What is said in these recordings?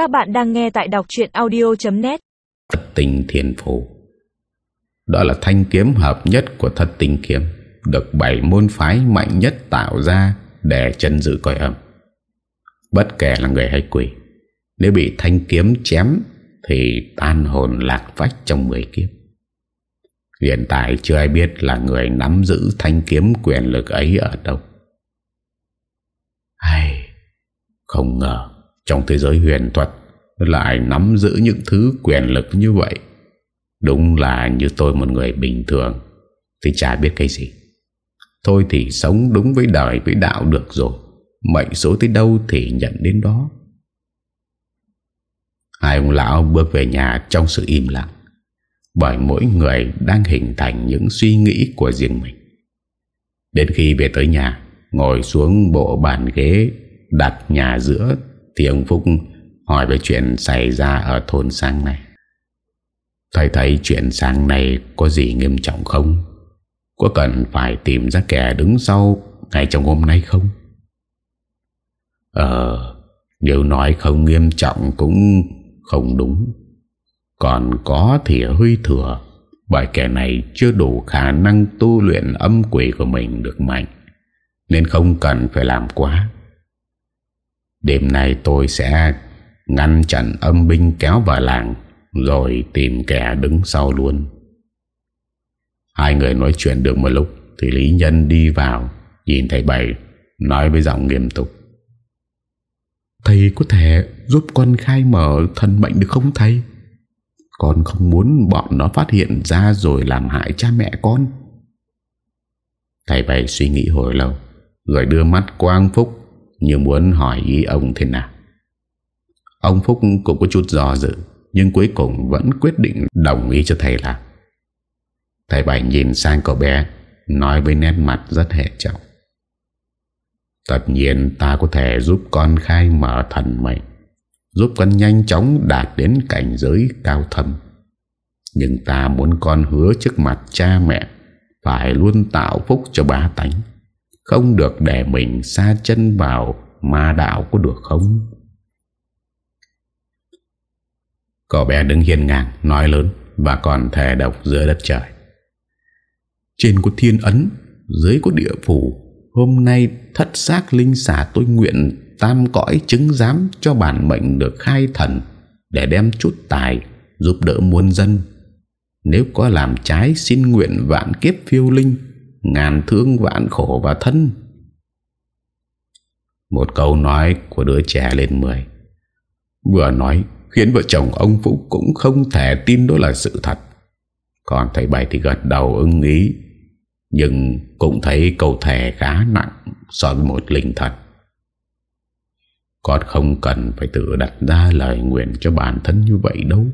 Các bạn đang nghe tại đọc chuyện audio.net Thất tinh thiên phù. Đó là thanh kiếm hợp nhất của thất tinh kiếm, Được bảy môn phái mạnh nhất tạo ra Để chân giữ coi âm. Bất kể là người hay quỷ, Nếu bị thanh kiếm chém Thì tan hồn lạc vách trong mười kiếp. Hiện tại chưa ai biết là người nắm giữ thanh kiếm quyền lực ấy ở đâu. Hay Không ngờ trong thế giới huyền thuật Lại nắm giữ những thứ quyền lực như vậy. Đúng là như tôi một người bình thường. Thì chả biết cái gì. Thôi thì sống đúng với đời, với đạo được rồi. Mệnh số tới đâu thì nhận đến đó. Hai ông lão bước về nhà trong sự im lặng, Bởi mỗi người đang hình thành những suy nghĩ của riêng mình. Đến khi về tới nhà, Ngồi xuống bộ bàn ghế Đặt nhà giữa thì ông Phúc hỏi về chuyện xảy ra ở thôn sang này Thầy thấy chuyện sáng này có gì nghiêm trọng không? Có cần phải tìm ra kẻ đứng sau ngày trong hôm nay không? Ờ, nếu nói không nghiêm trọng cũng không đúng. Còn có thì hơi thừa, bởi kẻ này chưa đủ khả năng tu luyện âm quỷ của mình được mạnh, nên không cần phải làm quá. Đêm nay tôi sẽ ngăn chặn âm binh kéo vào làng, rồi tìm kẻ đứng sau luôn. Hai người nói chuyện được một lúc thì Lý Nhân đi vào, nhìn thầy Bảy, nói với giọng nghiêm túc. Thầy có thể giúp con khai mở thân mệnh được không thầy? Con không muốn bọn nó phát hiện ra rồi làm hại cha mẹ con. Thầy bày suy nghĩ hồi lâu, rồi đưa mắt quang Phúc như muốn hỏi ý ông thế nào. Ông Phúc cũng có chút do dự, nhưng cuối cùng vẫn quyết định đồng ý cho thầy làm. Thầy Bảy nhìn sang cậu bé, nói với nét mặt rất hệ trọng. Tất nhiên ta có thể giúp con khai mở thần mệnh Giúp con nhanh chóng đạt đến cảnh giới cao thâm Nhưng ta muốn con hứa trước mặt cha mẹ Phải luôn tạo phúc cho bá tánh không được để mình xa chân vào ma đạo có được không? Cậu bé đứng hiên ngang Nói lớn Và còn thề độc giữa đất trời Trên có thiên ấn Dưới có địa phủ Hôm nay thất xác linh xả tôi nguyện tam cõi chứng giám cho bản mệnh được khai thần để đem chút tài giúp đỡ muôn dân. Nếu có làm trái xin nguyện vạn kiếp phiêu linh, ngàn thương vạn khổ và thân. Một câu nói của đứa trẻ lên mười. Vừa nói, khiến vợ chồng ông Phúc cũng không thể tin đó là sự thật. Còn thầy Bảy thì gật đầu ưng ý, nhưng cũng thấy câu thề khá nặng so với một linh thật. Con không cần phải tự đặt ra lời nguyện cho bản thân như vậy đâu.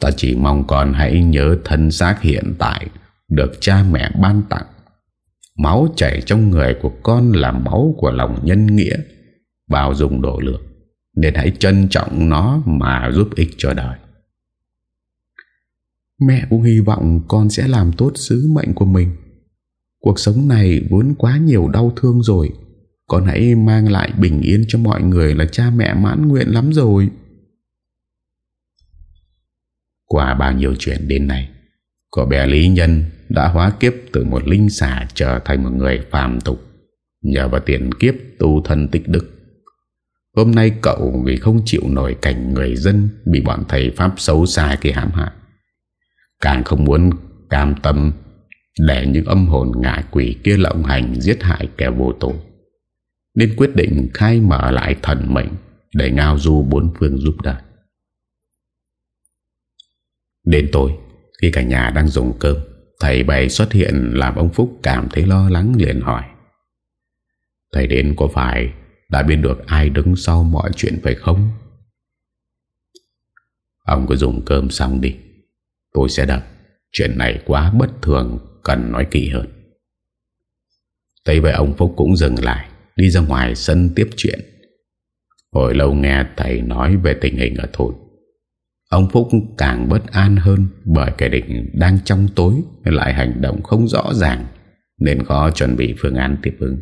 Ta chỉ mong con hãy nhớ thân xác hiện tại được cha mẹ ban tặng. Máu chảy trong người của con là máu của lòng nhân nghĩa, bao dung độ lượng. Nên hãy trân trọng nó mà giúp ích cho đời. Mẹ cũng hy vọng con sẽ làm tốt sứ mệnh của mình. Cuộc sống này vốn quá nhiều đau thương rồi Con hãy mang lại bình yên cho mọi người là cha mẹ mãn nguyện lắm rồi Qua bao nhiêu chuyện đến nay của bé Lý Nhân đã hóa kiếp từ một linh xả trở thành một người phàm tục, Nhờ vào tiền kiếp tu thân tích đức. Hôm nay cậu vì không chịu nổi cảnh người dân bị bọn thầy Pháp xấu xa kia hãm hại, Càng không muốn cam tâm để những âm hồn ngạ quỷ kia lộng hành giết hại kẻ vô tội, nên quyết định khai mở lại thần mệnh để ngao du bốn phương giúp đời đến tối khi cả nhà đang dùng cơm, thầy bày xuất hiện làm ông Phúc cảm thấy lo lắng liền hỏi. Thầy đến có phải đã biết được ai đứng sau mọi chuyện phải không? Ông cứ dùng cơm xong đi. Tôi sẽ đọc chuyện này quá bất thường, cần nói kỹ hơn. Tây vậy ông Phúc cũng dừng lại, Đi ra ngoài sân tiếp chuyện. Hồi lâu nghe thầy nói về tình hình ở thôn Ông Phúc càng bất an hơn Bởi kẻ địch đang trong tối Lại hành động không rõ ràng, Nên khó chuẩn bị phương án tiếp ứng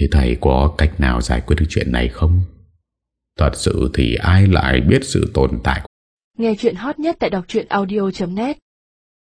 Thì thầy có cách nào giải quyết được chuyện này không? Thật sự thì ai lại biết sự tồn tại Nghe chuyện hot nhất tại đọc audio.net